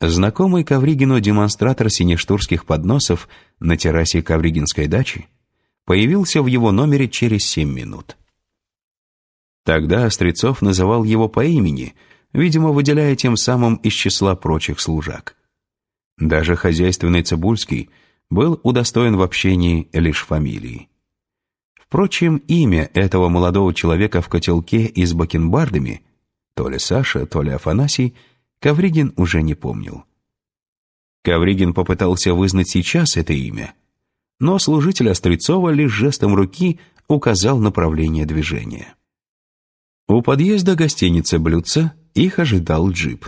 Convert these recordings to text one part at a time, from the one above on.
Знакомый Ковригину демонстратор синештурских подносов на террасе Ковригинской дачи появился в его номере через семь минут. Тогда Острецов называл его по имени, видимо, выделяя тем самым из числа прочих служак. Даже хозяйственный Цибульский был удостоен в общении лишь фамилии. Впрочем, имя этого молодого человека в котелке и с бакенбардами, то ли Саша, то ли Афанасий, Ковригин уже не помнил. Ковригин попытался вызнать сейчас это имя, но служитель Острецова лишь жестом руки указал направление движения. У подъезда гостиницы «Блюдца» их ожидал джип.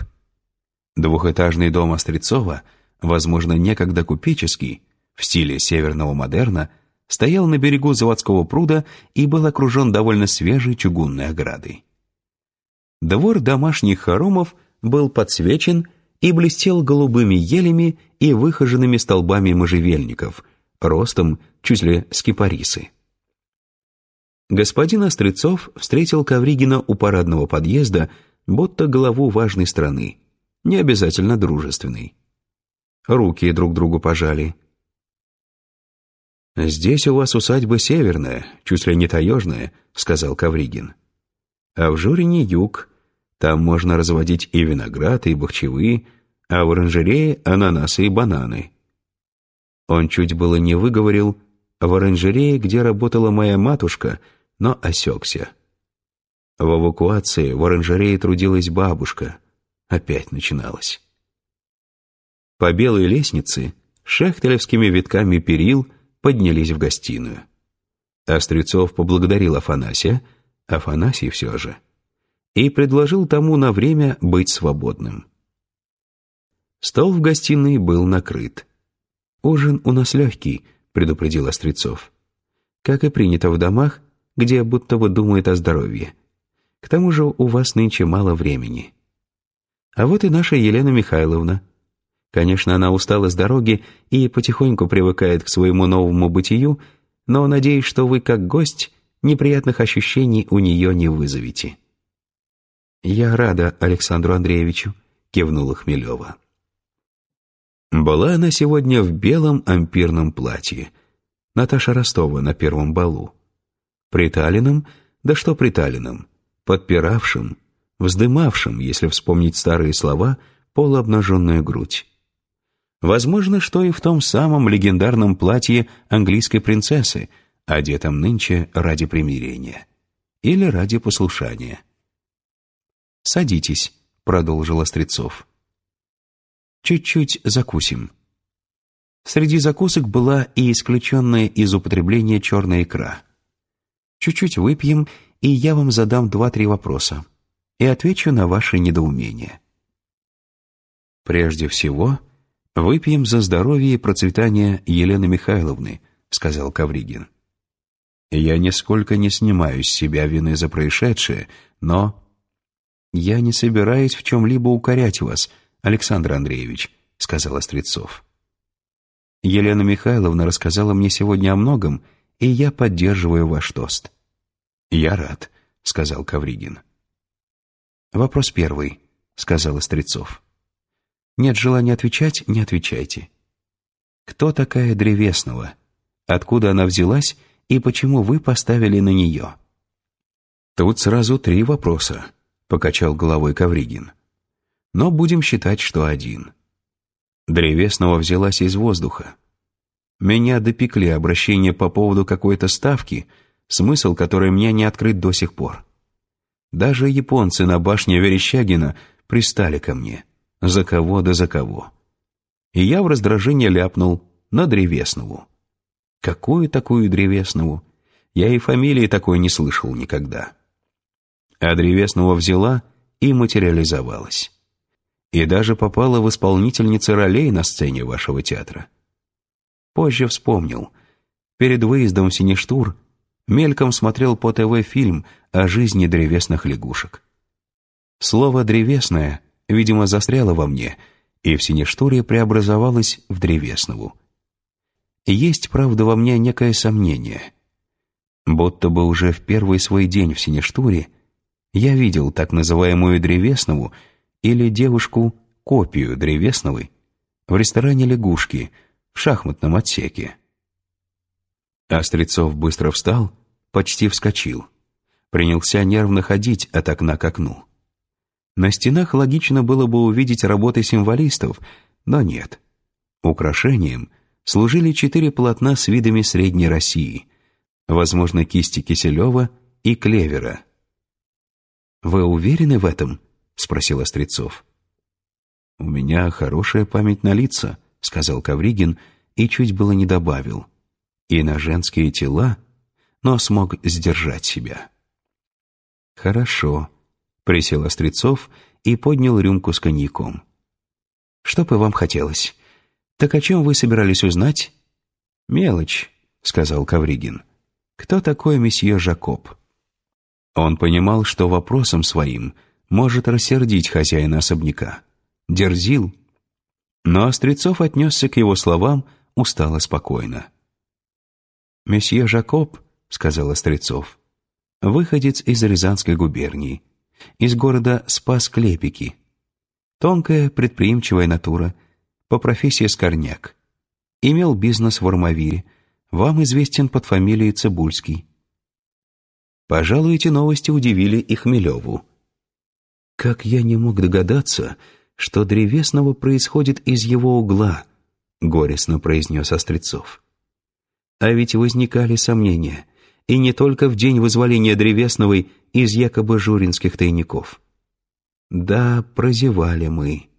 Двухэтажный дом Острецова, возможно, некогда купеческий, в стиле северного модерна, стоял на берегу заводского пруда и был окружен довольно свежей чугунной оградой. Двор домашних хоромов был подсвечен и блестел голубыми елями и выхоженными столбами можжевельников, ростом чуть ли с кипарисы. Господин Острецов встретил Ковригина у парадного подъезда, будто главу важной страны, не обязательно дружественной. Руки друг другу пожали – «Здесь у вас усадьба северная, чуть ли не таежная», — сказал Кавригин. «А в Журине юг. Там можно разводить и виноград, и бахчевые, а в оранжерее — ананасы и бананы». Он чуть было не выговорил «в оранжерее, где работала моя матушка», но осекся. В эвакуации в оранжерее трудилась бабушка. Опять начиналось. По белой лестнице, шехтелевскими витками перил — поднялись в гостиную. Острецов поблагодарил Афанасия, Афанасий все же, и предложил тому на время быть свободным. Стол в гостиной был накрыт. «Ужин у нас легкий», — предупредил Острецов. «Как и принято в домах, где будто бы думает о здоровье. К тому же у вас нынче мало времени. А вот и наша Елена Михайловна. Конечно, она устала с дороги и потихоньку привыкает к своему новому бытию, но надеюсь, что вы, как гость, неприятных ощущений у нее не вызовете». «Я рада Александру Андреевичу», — кивнула Хмелева. Была она сегодня в белом ампирном платье. Наташа Ростова на первом балу. Приталенным, да что приталенным, подпиравшим, вздымавшим, если вспомнить старые слова, полуобнаженную грудь. Возможно, что и в том самом легендарном платье английской принцессы, одетом нынче ради примирения. Или ради послушания. «Садитесь», — продолжил Острецов. «Чуть-чуть закусим». Среди закусок была и исключенная из употребления черная икра. «Чуть-чуть выпьем, и я вам задам два-три вопроса и отвечу на ваши недоумения». Прежде всего, «Выпьем за здоровье и процветание Елены Михайловны», — сказал Кавригин. «Я нисколько не снимаю с себя вины за происшедшее, но...» «Я не собираюсь в чем-либо укорять вас, Александр Андреевич», — сказал Острецов. «Елена Михайловна рассказала мне сегодня о многом, и я поддерживаю ваш тост». «Я рад», — сказал Кавригин. «Вопрос первый», — сказал Острецов. Нет желания отвечать — не отвечайте. Кто такая Древесного? Откуда она взялась и почему вы поставили на нее? Тут сразу три вопроса, — покачал головой Кавригин. Но будем считать, что один. Древесного взялась из воздуха. Меня допекли обращения по поводу какой-то ставки, смысл которой мне не открыт до сих пор. Даже японцы на башне Верещагина пристали ко мне. За кого да за кого. И я в раздражение ляпнул на Древеснову. Какую такую Древеснову? Я и фамилии такой не слышал никогда. А Древесного взяла и материализовалась. И даже попала в исполнительницы ролей на сцене вашего театра. Позже вспомнил. Перед выездом в Сиништур мельком смотрел по ТВ фильм о жизни древесных лягушек. Слово «древесное» видимо, застряла во мне и в Синештуре преобразовалась в Древеснову. Есть, правда, во мне некое сомнение. Будто бы уже в первый свой день в Синештуре я видел так называемую Древеснову или девушку копию древесновой в ресторане «Лягушки» в шахматном отсеке. Острецов быстро встал, почти вскочил. Принялся нервно ходить от окна к окну. На стенах логично было бы увидеть работы символистов, но нет. Украшением служили четыре полотна с видами Средней России, возможно, кисти Киселева и Клевера. «Вы уверены в этом?» — спросил Острецов. «У меня хорошая память на лица», — сказал Кавригин и чуть было не добавил. «И на женские тела, но смог сдержать себя». «Хорошо», — присел Острецов и поднял рюмку с коньяком. «Что бы вам хотелось? Так о чем вы собирались узнать?» «Мелочь», — сказал Кавригин. «Кто такой месье Жакоб?» Он понимал, что вопросом своим может рассердить хозяина особняка дерзил. Но Острецов отнесся к его словам устало спокойно. «Месье Жакоб», — сказал Острецов, — «выходец из Рязанской губернии, из города Спас-Клепики. Тонкая, предприимчивая натура, по профессии скорняк. Имел бизнес в Армавире, вам известен под фамилией Цибульский. Пожалуй, эти новости удивили и Хмелеву. Как я не мог догадаться, что древесного происходит из его угла», — горестно произнес Острецов. А ведь возникали сомнения, и не только в день вызволения древесновой из якобы журинских тайников. Да, прозевали мы.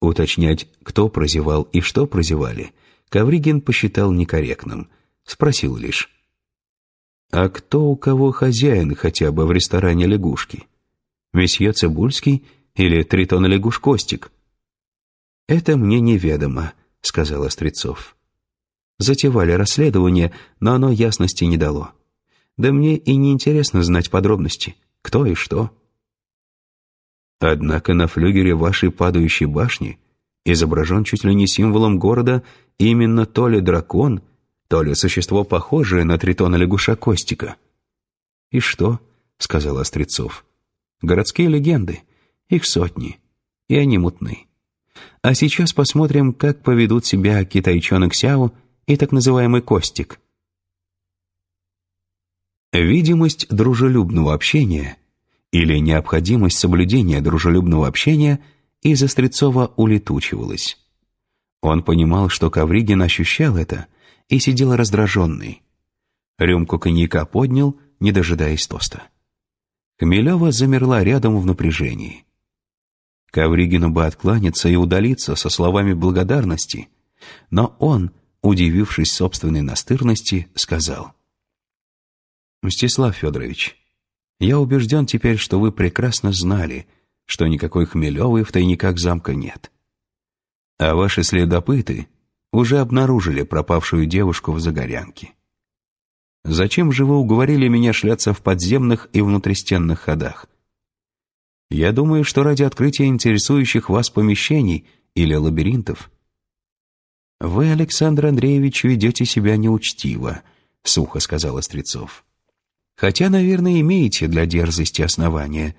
Уточнять, кто прозевал и что прозевали, Ковригин посчитал некорректным. Спросил лишь. «А кто у кого хозяин хотя бы в ресторане «Лягушки»? Месье Цибульский или тритон лягуш Костик?» «Это мне неведомо», — сказал Острецов. Затевали расследование, но оно ясности не дало. Да мне и не интересно знать подробности, кто и что. Однако на флюгере вашей падающей башни изображен чуть ли не символом города именно то ли дракон, то ли существо похожее на тритона лягуша Костика. «И что?» — сказал Острецов. «Городские легенды. Их сотни, и они мутны. А сейчас посмотрим, как поведут себя китайчонок Сяо и так называемый Костик. Видимость дружелюбного общения или необходимость соблюдения дружелюбного общения из Острецова улетучивалась. Он понимал, что Ковригин ощущал это и сидел раздраженный. Рюмку коньяка поднял, не дожидаясь тоста. Хмелева замерла рядом в напряжении. Ковригину бы откланяться и удалиться со словами благодарности, но он, удивившись собственной настырности, сказал. «Мстислав Федорович, я убежден теперь, что вы прекрасно знали, что никакой Хмелевой в тайниках замка нет. А ваши следопыты уже обнаружили пропавшую девушку в Загорянке. Зачем же вы уговорили меня шляться в подземных и внутристенных ходах? Я думаю, что ради открытия интересующих вас помещений или лабиринтов. Вы, Александр Андреевич, ведете себя неучтиво, сухо сказал Острецов. Хотя, наверное, имеете для дерзости основания.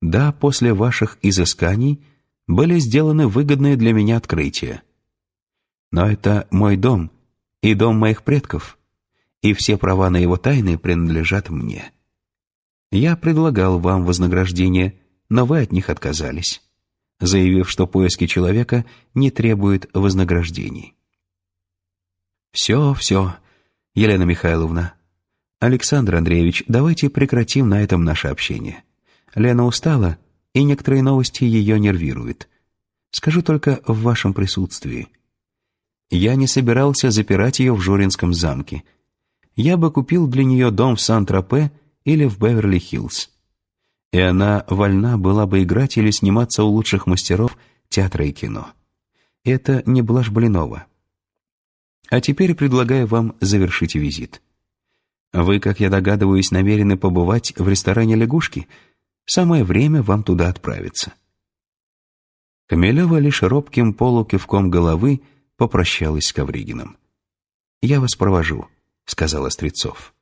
Да, после ваших изысканий были сделаны выгодные для меня открытия. Но это мой дом и дом моих предков, и все права на его тайны принадлежат мне. Я предлагал вам вознаграждение – но вы от них отказались, заявив, что поиски человека не требуют вознаграждений. «Все, все, Елена Михайловна. Александр Андреевич, давайте прекратим на этом наше общение. Лена устала, и некоторые новости ее нервируют. Скажу только в вашем присутствии. Я не собирался запирать ее в Журинском замке. Я бы купил для нее дом в Сан-Тропе или в Беверли-Хиллз и она вольна была бы играть или сниматься у лучших мастеров театра и кино. Это не блажь Блинова. А теперь предлагаю вам завершить визит. Вы, как я догадываюсь, намерены побывать в ресторане «Лягушки». Самое время вам туда отправиться. Хмелева лишь робким полукивком головы попрощалась с Ковригиным. «Я вас провожу», — сказал Острецов.